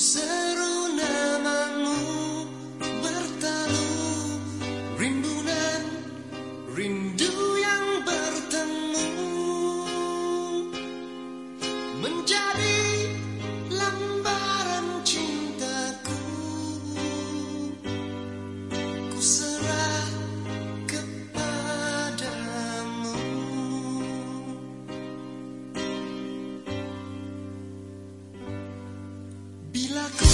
seru namamu bertalu rimbunan rimbunan la